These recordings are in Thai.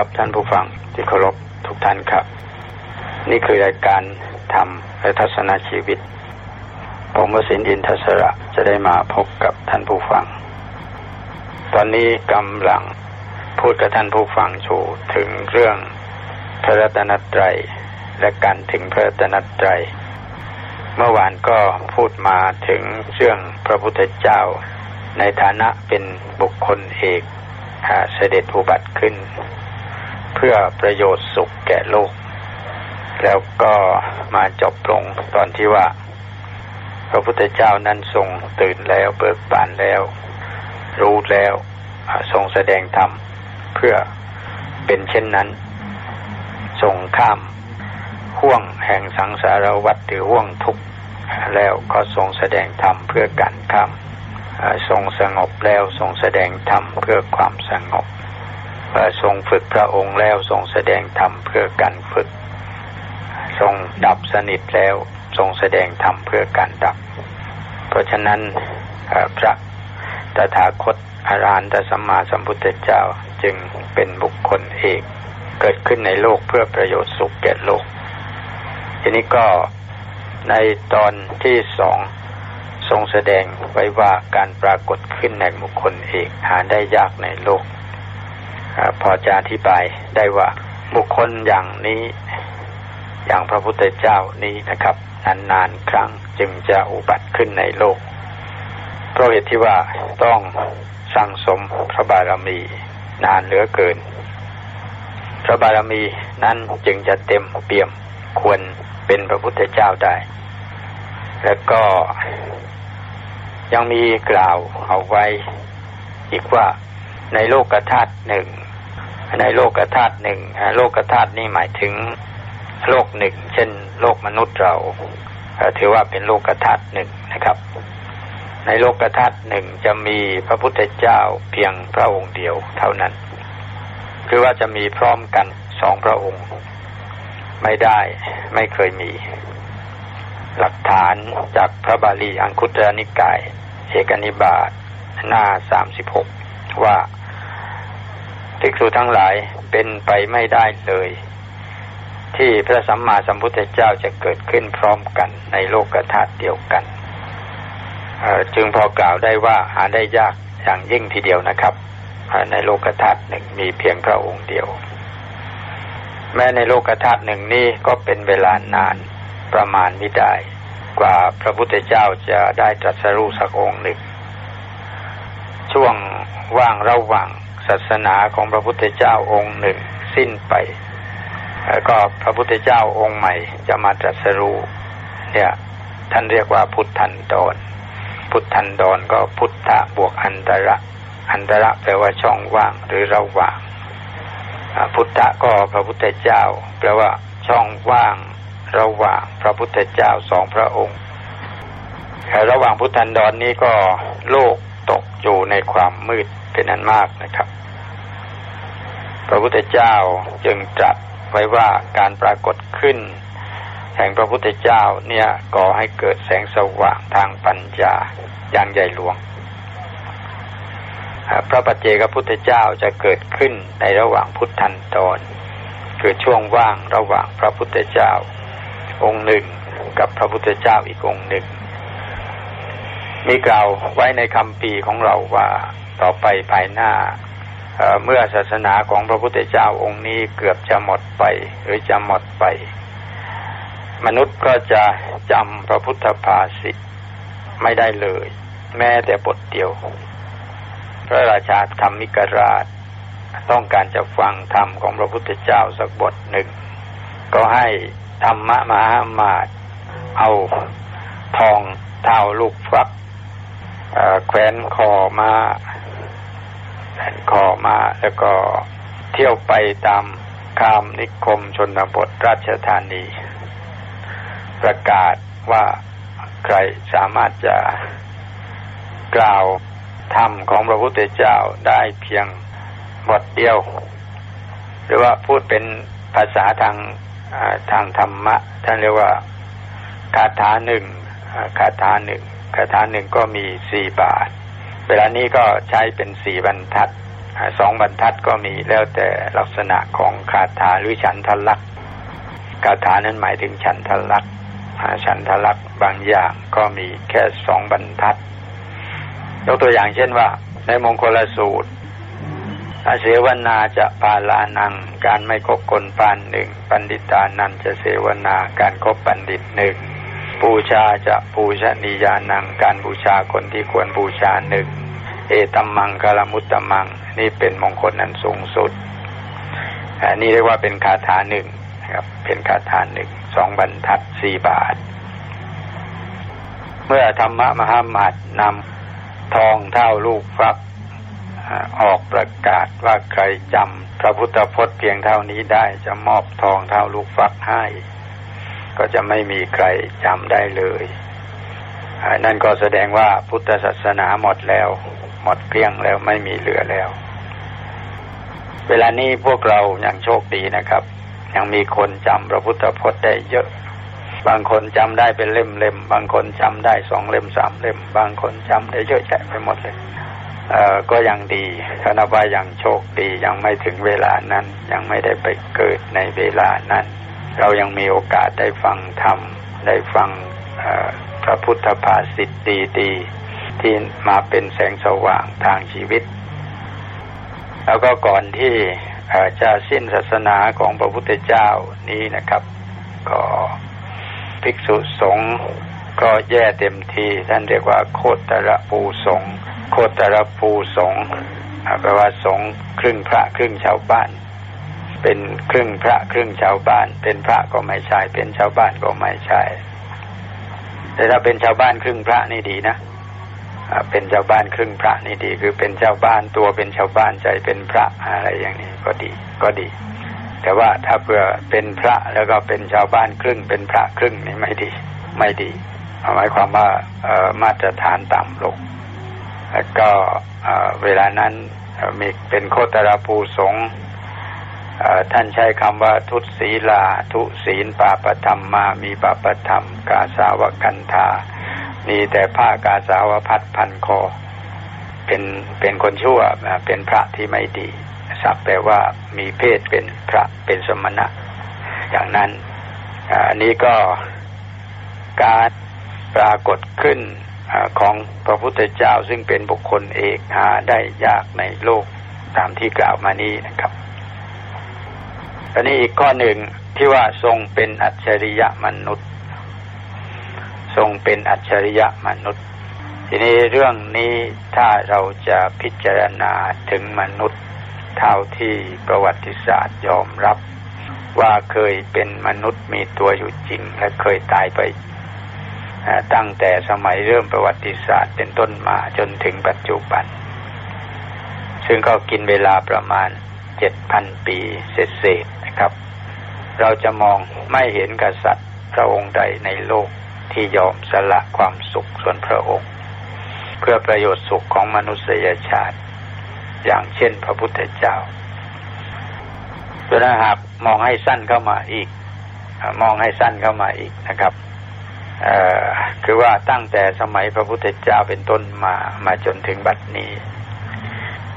ครับ ท่านผู้ฟังที่เคารพทุกท่านครับ นี่คือรายการธรรมและทัศนชีวิต ผมวสินอินทศระจะได้มาพบกับท่านผู้ฟัง ตอนนี้กำลังพูดกับท่านผู้ฟังชูถึงเรื่องพระรัตนตรัยและการถึงพระรัตนตรัยเมื่อวานก็พูดมาถึงเรื่องพระพุทธเจ้า ในฐานะเป็นบุคคลเอกเสด็จอุบัติขึ้น เพื่อประโยชน์สุขแก่โลก แล้วก็มาจบลงตอนที่ว่า พระพุทธเจ้านั้นทรงตื่นแล้วเบิกบานแล้ว รู้แล้วทรงแสดงธรรมเพื่อเป็นเช่นนั้นทรงข้ามห่วงแห่งสังสารวัฏหรือห่วงทุกข์แล้วก็ทรงแสดงธรรมเพื่อการข้ามทรงสงบแล้วทรงแสดงธรรมเพื่อความสงบ ทรงฝึกพระองค์แล้วทรงแสดงธรรมเพื่อการฝึก ทรงดับสนิทแล้วทรงแสดงธรรมเพื่อการดับ เพราะฉะนั้นพระตถาคตอรหันตสัมมาสัมพุทธเจ้าจึงเป็นบุคคลเอกเกิดขึ้นในโลกเพื่อประโยชน์สุขแก่โลก ทีนี้ก็ในตอนที่สองทรงแสดงไว้ว่าการปรากฏขึ้นในบุคคลเอกหาได้ยากในโลก พอจะอธิบายได้ว่าบุคคลอย่างนี้ อย่างพระพุทธเจ้านี้นะครับนานๆครั้งจึงจะอุบัติขึ้นในโลกเพราะเหตุที่ว่าต้องสั่งสมพระบารมีนานเหลือเกิน พระบารมีนั้นจึงจะเต็มเปี่ยมควรเป็นพระพุทธเจ้าได้ แล้วก็ยังมีกล่าวเอาไว้ อีกว่าในโลกธาตุหนึ่ง ในโลกธาตุหนึ่งโลกธาตุนี่หมายถึงโลกหนึ่ง เช่น โลกมนุษย์เราถือว่าเป็นโลกธาตุหนึ่งนะครับ ในโลกธาตุหนึ่งจะมีพระพุทธเจ้าเพียงพระองค์เดียวเท่านั้น คือว่าจะมีพร้อมกันสองพระองค์ ไม่ได้ไม่เคยมี หลักฐานจากพระบาลีอังคุตรนิกายเอกนิบาตหน้าสามสิบหกว่า ภิกษุทั้งหลายเป็นไปไม่ได้เลย ที่พระสัมมาสัมพุทธเจ้าจะเกิดขึ้นพร้อมกันในโลกธาตุเดียวกัน จึงพอกล่าวได้ว่าหาได้ยากอย่างยิ่งทีเดียวนะครับ ในโลกธาตุหนึ่งมีเพียงพระองค์เดียว แม้ในโลกธาตุหนึ่งนี้ก็เป็นเวลานานประมาณไม่ได้ กว่าพระพุทธเจ้าจะได้ตรัสรู้สักองค์หนึ่ง ช่วงว่างระหว่าง ศาสนาของพระพุทธเจ้าองค์หนึ่งสิ้นไป แล้วก็พระพุทธเจ้าองค์ใหม่จะมาตรัสรู้เนี่ยท่านเรียกว่าพุทธันดรพุทธันดรก็พุทธะบวกอันตระ อันตระแปลว่าช่องว่างหรือระหว่าง พุทธะก็พระพุทธเจ้า แปลว่าช่องว่างระหว่างพระพุทธเจ้าสองพระองค์ ระหว่างพุทธันดรนนี้ก็โลก ตกอยู่ในความมืดเป็นนั้นมากนะครับ พระพุทธเจ้าจึงตรัสไว้ว่าการปรากฏขึ้น แห่งพระพุทธเจ้าเนี่ยก่อให้เกิดแสงสว่างทางปัญญาอย่างใหญ่หลวง พระปัจเจกพุทธเจ้าจะเกิดขึ้นในระหว่างพุทธันดรคือช่วงว่างระหว่างพระพุทธเจ้า องค์หนึ่งกับพระพุทธเจ้าอีกองค์หนึ่ง มีกล่าวไว้ในคำปีของเราว่าต่อไปภายหน้าเเมื่อศาสนาของพระพุทธเจ้าองค์นี้เกือบจะหมดไป หรือจะหมดไป มนุษย์ก็จะจำพระพุทธภาษิตไม่ได้เลย แม้แต่บทเดียว พระราชาธรรมิกราช ต้องการจะฟังธรรมของพระพุทธเจ้าสักบทหนึ่ง ก็ให้ธรรมะมหามาตเอาทองเท่าลูกฟัก แขวนคอมาแขวนคอมาแล้วก็เที่ยวไปตามคามนิคมชนบทราชธานี ประกาศว่าใครสามารถจะกล่าวธรรมของพระพุทธเจ้าได้เพียงบทเดียว หรือว่าพูดเป็นภาษาทางทางธรรมะท่านเรียกว่าคาถาหนึ่งคาถาหนึ่ง คาถาหนึ่งก็มีสี่บาท เวลานี้ก็ใช้เป็นสี่บรรทัดสองบรรทัดก็มีแล้วแต่ลักษณะของคาถาหรือฉันทลักษณ์คาถานั้นหมายถึงฉันทลักษณ์ฉันทลักษณ์บางอย่างก็มีแค่สองบรรทัดยกตัวอย่างเช่นว่า ในมงคลสูตรอาเสวนาจะปาลานัง การไม่คบคนปานหนึ่ง ปันดิตานันจะเสวนาการครบบัณฑิตหนึ่ง บูชาจะบูชนียานังการบูชาคนที่ควรบูชาหนึ่งเอตัมมังกลมุตตมัง นี่เป็นมงคลนั้นสูงสุดอันนี้เรียกว่าเป็นคาถาหนึ่งครับ เป็นคาถาหนึ่งสองบรรทัดสี่บาท เมื่อธรรมะมหามัดนำทองเท่าลูกฟักออกประกาศว่าใครจำพระพุทธพจน์เพียงเท่านี้ได้จะมอบทองเท่าลูกฟักให้ ก็จะไม่มีใครจำได้เลยนั่นก็แสดงว่าพุทธศาสนาหมดแล้ว หมดเกลี้ยงแล้วไม่มีเหลือแล้ว เวลานี้พวกเรายังโชคดีนะครับ ยังมีคนจำพระพุทธพจน์ได้เยอะ บางคนจำได้เป็นเล่มเล่มบางคนจำได้สองเล่มสามเล่ม บางคนจำได้เยอะแยะไปหมดเลยเอ่อก็ยังดีคณะว่ายังโชคดียังไม่ถึงเวลานั้น ยังไม่ได้ไปเกิดในเวลานั้น เรายังมีโอกาสได้ฟังธรรม ได้ฟังพระพุทธภาษิตดีๆ ที่มาเป็นแสงสว่างทางชีวิต แล้วก็ก่อนที่จะสิ้นศาสนาของพระพุทธเจ้านี้นะครับ ก็ภิกษุสงฆ์ก็แย่เต็มทีท่านเรียกว่าโคตรปูสงโคตรภูสงแปลว่าสงครึ่งพระครึ่งชาวบ้าน เป็นครึ่งพระครึ่งชาวบ้าน เป็นพระก็ไม่ใช่ เป็นชาวบ้านก็ไม่ใช่ แต่ถ้าเป็นชาวบ้านครึ่งพระนี่ดีนะเป็นชาวบ้านครึ่งพระนี่ดี คือเป็นชาวบ้านตัวเป็นชาวบ้านใจเป็นพระอะไรอย่างนี้ก็ดีก็ดี แต่ว่าถ้าเผื่อเป็นพระแล้วก็เป็นชาวบ้านครึ่ง เป็นพระครึ่งนี่ไม่ดี ไม่ดีหมายความว่ามาตรฐานต่ำลงแล้วก็เวลานั้นมีเป็นโคตรภูสง ท่านใช้คำว่าทุศีลา ทุศีลปาปธรรมมามีปาปธรรม กาสาวกันธามีแต่ผ้ากาสาวพัดพันคอ เป็นเป็นคนชั่วเป็นพระที่ไม่ดีสักแปลว่ามีเพศเป็นพระเป็นสมณะ อย่างนั้นอันนี้ก็การปรากฏขึ้นของพระพุทธเจ้าซึ่งเป็นบุคคลเอกหาได้ยากในโลกตามที่กล่าวมานี้นะครับ อันนี้อีกข้อหนึ่งที่ว่าทรงเป็นอัจฉริยะมนุษย์ ทรงเป็นอัจฉริยะมนุษย์ ทีนี้เรื่องนี้ถ้าเราจะพิจารณาถึงมนุษย์ เท่าที่ประวัติศาสตร์ยอมรับ ว่าเคยเป็นมนุษย์มีตัวอยู่จริง และเคยตายไปตั้งแต่สมัยเริ่มประวัติศาสตร์เป็นต้นมาจนถึงปัจจุบัน ซึ่งก็กินเวลาประมาณเจ็ดพันปีเศษ ครับ เราจะมองไม่เห็นกษัตริย์พระองค์ใดในโลกที่ยอมสละความสุขส่วนพระองค์ เพื่อประโยชน์สุขของมนุษยชาติ อย่างเช่นพระพุทธเจ้าถ้าหากมองให้สั้นเข้ามาอีก มองให้สั้นเข้ามาอีกนะครับคือว่าตั้งแต่สมัยพระพุทธเจ้าเป็นต้นมามาจนถึงบัดนี้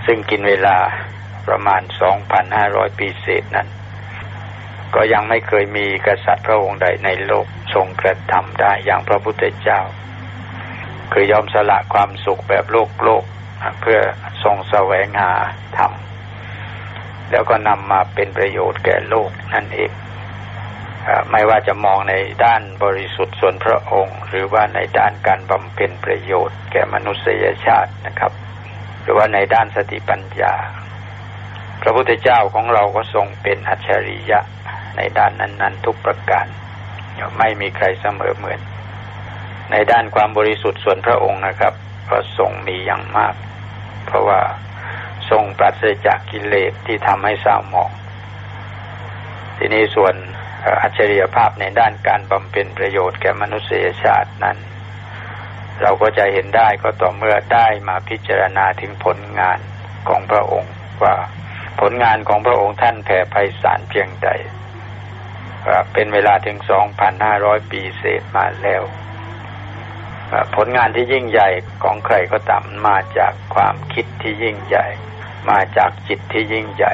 ซึ่งกินเวลาประมาณสองพันห้าร้อยปีเศษนั้น ก็ยังไม่เคยมีกษัตริย์พระองค์ใดในโลกทรงกระทำได้อย่างพระพุทธเจ้า คือยอมสละความสุขแบบโลกโลกเพื่อทรงแสวงหาธรรมแล้วก็นำมาเป็นประโยชน์แก่โลกนั่นเองไม่ว่าจะมองในด้านบริสุทธิ์ส่วนพระองค์ หรือว่าในด้านการบำเพ็ญประโยชน์แก่มนุษยชาตินะครับ หรือว่าในด้านสติปัญญา พระพุทธเจ้าของเราก็ทรงเป็นอัจฉริยะ ในด้านนั้น ๆ ทุกประการไม่มีใครเสมอเหมือน ในด้านความบริสุทธิ์ส่วนพระองค์นะครับก็ทรงมีอย่างมาก เพราะว่าทรงปราศจากกิเลสที่ทำให้เศร้าหมอง ทีนี้ส่วนอัจฉริยภาพในด้านการบำเพ็ญประโยชน์แก่มนุษยชาตินั้น เราก็จะเห็นได้ก็ต่อเมื่อได้มาพิจารณาถึงผลงานของพระองค์ว่าผลงานของพระองค์ท่านแผ่ไพศาลเพียงใด เป็นเวลาถึงสองพันห้าร้อยปีเศษมาแล้วผลงานที่ยิ่งใหญ่ของใครก็ตามมาจากความคิดที่ยิ่งใหญ่ มาจากจิตที่ยิ่งใหญ่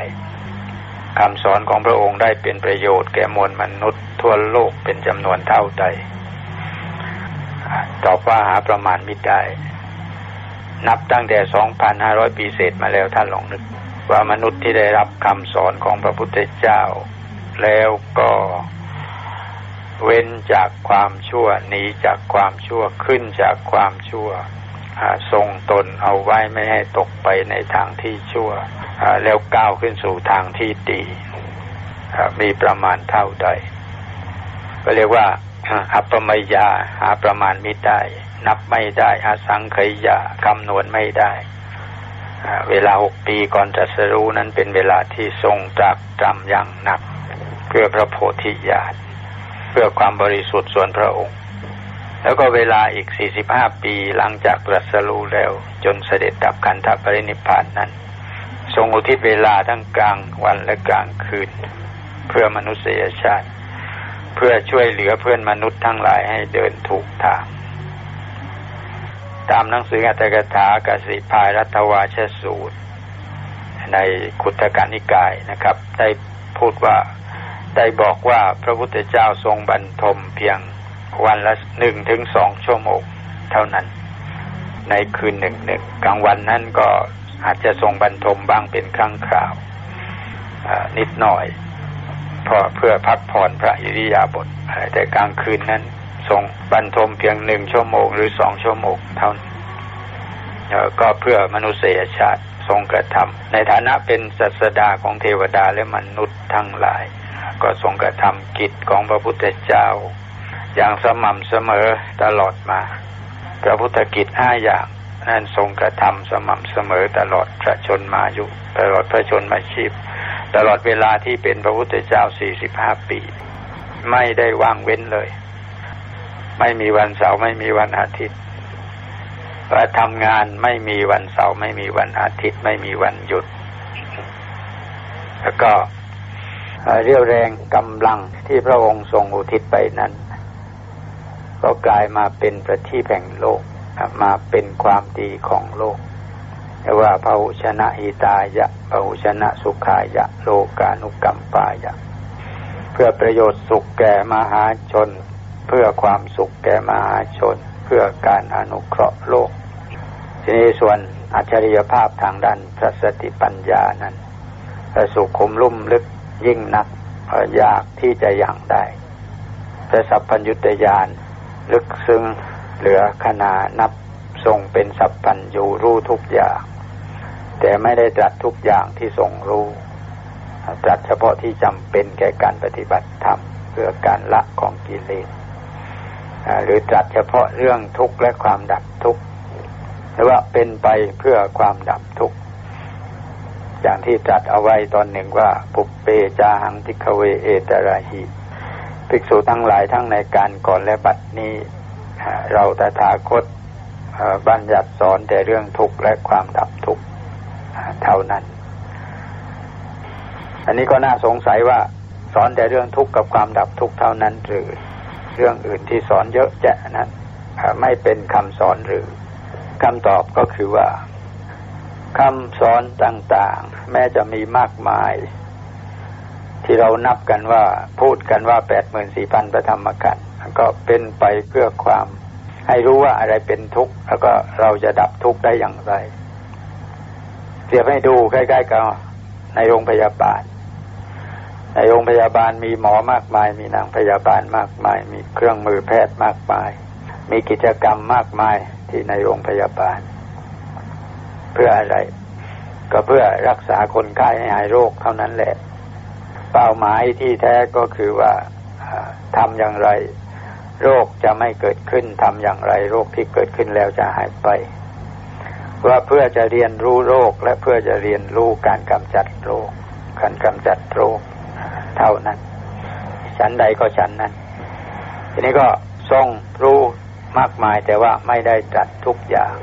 คำสอนของพระองค์ได้เป็นประโยชน์แก่มวลมนุษย์ทั่วโลกเป็นจำนวนเท่าใด ตอบว่าหาประมาณไม่ได้ นับตั้งแต่ 2,500 ปีเศษมาแล้วท่านลองนึก ว่ามนุษย์ที่ได้รับคำสอนของพระพุทธเจ้า แล้วก็เว้นจากความชั่วหนีจากความชั่วขึ้นจากความชั่วทรงตนเอาไว้ไม่ให้ตกไปในทางที่ชั่วแล้วก้าวขึ้นสู่ทางที่ดีมีประมาณเท่าใด ก็เรียกว่าอัปปมยาหาประมาณไม่ได้ นับไม่ได้อาสังขยาคำนวณไม่ได้ เวลาหกปีก่อนจะสรู้นั้นเป็นเวลาที่ทรงตรักตรำอย่างหนัก พื่อพระโพธิญาณเพื่อความบริสุทธิ์ส่วนพระองค์ แล้วก็เวลาอีกสี่สิบห้าปีหลังจากตรัสรู้แล้ว จนเสด็จดับขันธปรินิพพานนั้น ทรงอุทิศเวลาทั้งกลางวันและกลางคืน เพื่อมนุษยชาติ เพื่อช่วยเหลือเพื่อนมนุษย์ทั้งหลายให้เดินถูกทางตามหนังสืออัตถกถากสิพายรัตวาชสูตร ในขุทกานิกายนะครับ ได้พูดว่า ได้บอกว่าพระพุทธเจ้าทรงบรรทมเพียงวันละหนึ่งถึงสองชั่วโมงเท่านั้น ในคืนหนึ่งหนึ่งกลางวันนั้นก็อาจจะทรงบรรทมบ้างเป็นครั้งคราวนิดหน่อยพอเพื่อพักผ่อนพระอิริยาบถแต่กลางคืนนั้นทรงบรรทมเพียงหนึ่งชั่วโมงหรือสองชั่วโมงเท่านั้นก็เพื่อมนุษยชาติทรงกระทำในฐานะเป็นศาสดาของเทวดาและมนุษย์ทั้งหลาย ก็ทรงกระทำกิจของพระพุทธเจ้า อย่างสม่ำเสมอตลอดมา พระพุทธกิจห้าอย่างนั้นทรงกระทำสม่ำเสมอตลอดพระชนมายุตลอดพระชนมาชีพ ตลอดเวลาที่เป็นพระพุทธเจ้าสี่สิบห้าปี ไม่ได้ว่างเว้นเลย ไม่มีวันเสาร์ไม่มีวันอาทิตย์ว่าทำงานไม่มีวันเสาร์ไม่มีวันอาทิตย์ ไม่มีวันหยุด แล้วก็ เรียวแรงกำลังที่พระองค์ทรงอุทิศไปนั้น ก็กลายมาเป็นประทีปแห่งโลกมาเป็นความดีของโลกแต่ว่าพหุชนะหิตายะพหุชนะสุขายะ โลกานุกรรมปายะ เพื่อประโยชน์สุขแก่มหาชน เพื่อความสุขแก่มหาชน เพื่อการอนุเคราะห์โลก ทีนี้ส่วนอัจฉริยภาพทางด้านพระสติปัญญานั้นสุขุมลุ่มลึก ยิ่งนักยากที่จะอย่างได้พระสัพพัญญุตยานลึกซึ้งเหลือขนานับทรงเป็นสัพพัญญูรู้ทุกอย่าง แต่ไม่ได้ตรัสทุกอย่างที่ทรงรู้ตรัสเฉพาะที่จำเป็นแก่การปฏิบัติธรรมเพื่อการละของกิเลสหรือตรัสเฉพาะเรื่องทุกข์และความดับทุกข์หรือว่าเป็นไปเพื่อความดับทุกข์ อย่างที่ตรัสเอาไว้ตอนหนึ่งว่าปุเปจาหังพิกเวเอตราหิภิกษุทั้งหลายทั้งในการก่อนและบัดนี้ เราตถาคตบัญญัติสอนแต่เรื่องทุกข์และความดับทุกข์เท่านั้น อันนี้ก็น่าสงสัยว่าสอนแต่เรื่องทุกข์กับความดับทุกข์เท่านั้นหรือเรื่องอื่นที่สอนเยอะแยะนั้นไม่เป็นคำสอนหรือคำตอบก็คือว่า คำสอนต่างๆ แม้จะมีมากมาย ที่เรานับกันว่าพูดกันว่าแปดหมื่นสี่พันประธรรมกันก็เป็นไปเพื่อความ ให้รู้ว่าอะไรเป็นทุกข์ แล้วก็เราจะดับทุกข์ได้อย่างไรเสียบให้ดูใกล้ๆกับในโรงพยาบาล ในโรงพยาบาลมีหมอมากมาย มีนางพยาบาลมากมาย มีเครื่องมือแพทย์มากมาย มีกิจกรรมมากมายที่ในโรงพยาบาล เพื่ออะไร ก็เพื่อรักษาคนไข้ให้หายโรคเท่านั้นแหละ เป้าหมายที่แท้ก็คือว่าทำอย่างไร โรคจะไม่เกิดขึ้นทำอย่างไร โรคที่เกิดขึ้นแล้วจะหายไป ว่าเพื่อจะเรียนรู้โรคและเพื่อจะเรียนรู้การกำจัดโรค การกำจัดโรค เท่านั้น ชั้นใดก็ชั้นนั้น ทีนี้ก็ทรงรู้มากมายแต่ว่าไม่ได้จัดทุกอย่าง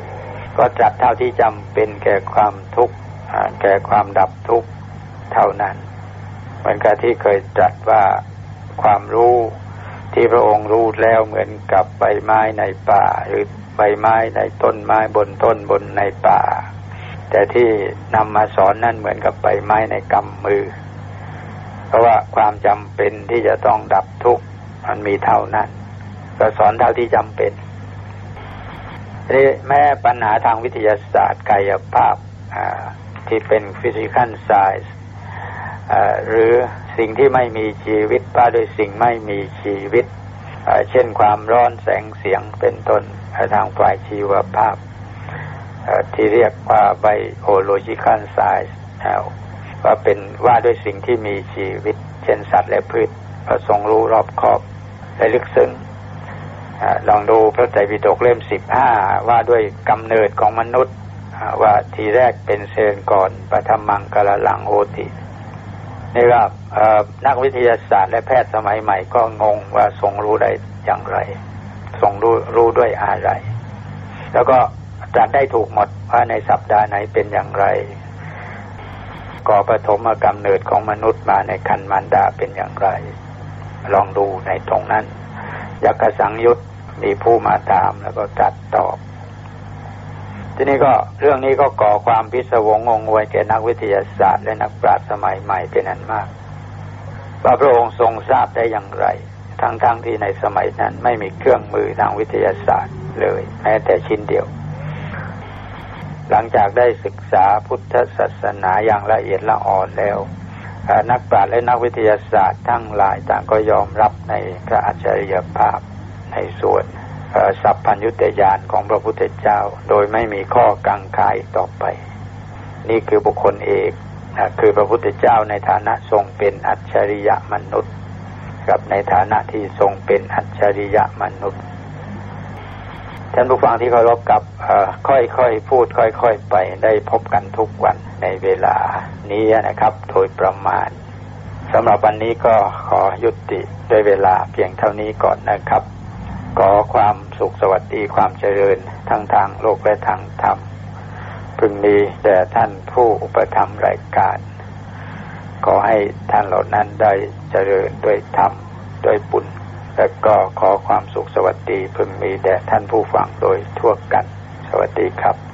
ก็จัดเท่าที่จำเป็นแก่ความทุกข์แก่ความดับทุกข์เท่านั้น เหมือนกับที่เคยจัดว่าความรู้ที่พระองค์รู้แล้วเหมือนกับใบไม้ในป่า หรือใบไม้ในต้นไม้บนต้นบนในป่า แต่ที่นำมาสอนนั่นเหมือนกับใบไม้ในกำมือ เพราะว่าความจำเป็นที่จะต้องดับทุกข์มันมีเท่านั้น ก็สอนเท่าที่จำเป็น นี่แม้ปัญหาทางวิทยาศาสตร์กายภาพที่เป็นฟิสิก a l ไซส์หรือสิ่งที่ไม่มีชีวิตว่าโดยสิ่งไม่มีชีวิต เช่นความร้อนแสงเสียงเป็นต้นทางฝ่ายชีวภาพ ที่เรียกว่าไบโอโลจิคัลไซส์ว่าเป็นว่าด้วยสิ่งที่มีชีวิต เช่นสัตว์และพืชประสงรู้รอบขอบและลึกซึ้ง ลองดูพระไตรปิฎกเล่มสิบห้าว่าด้วยกำเนิดของมนุษย์ว่าทีแรกเป็นเซนก่อนปฐมังกละหลังโหตินี่ว่านักวิทยาศาสตร์และแพทย์สมัยใหม่ก็งงว่าทรงรู้ได้อย่างไร ทรงรู้รู้ด้วยอะไร แล้วก็ตรัสได้ถูกหมดว่าในสัปดาห์ไหนเป็นอย่างไร ก่อปฐมกรรมเนิดของมนุษย์มาในคันมารดาเป็นอย่างไร ลองดูในตรงนั้นยักษ์สังยุต มีผู้มาตามแล้วก็จัดตอบ ทีนี้ก็เรื่องนี้ก็ก่อความพิศวงงงวยแก่นักวิทยาศาสตร์ และนักปราชญ์สมัยใหม่เป็นอันมาก ว่าพระองค์ทรงทราบได้อย่างไร ทั้งๆทที่ในสมัยนั้นไม่มีเครื่องมือทางวิทยาศาสตร์เลย แม้แต่ชิ้นเดียว หลังจากได้ศึกษาพุทธศาสนาอย่างละเอียดละอ่อนแล้วนักปราชญ์และนักวิทยาศาสตร์ทั้งหลายต่างก็ยอมรับในพระอัจฉริยภาพ ในส่วนสัพพัญญุตยานของพระพุทธเจ้า โดยไม่มีข้อกังขายต่อไป นี่คือบุคคลเอกคือพระพุทธเจ้าในฐานะทรงเป็นอัจฉริยะมนุษย์ กับในฐานะที่ทรงเป็นอัจฉริยะมนุษย์ท่านผู้ฟังที่เคารพกับค่อยๆพูดค่อยๆไปได้พบกันทุกวันในเวลานี้นะครับ โดยประมาณสำหรับวันนี้ก็ขอยุติด้วยเวลาเพียงเท่านี้ก่อนนะครับ ขอความสุขสวัสดีความเจริญทั้งทางโลกและทางธรรม พึงมีแด่ท่านผู้อุปถัมรายการ ขอให้ท่านเหล่านั้นได้เจริญด้วยธรรมด้วยบุญและก็ขอความสุขสวัสดีพึงมีแด่ท่านผู้ฟังโดยทั่วกัน สวัสดีครับ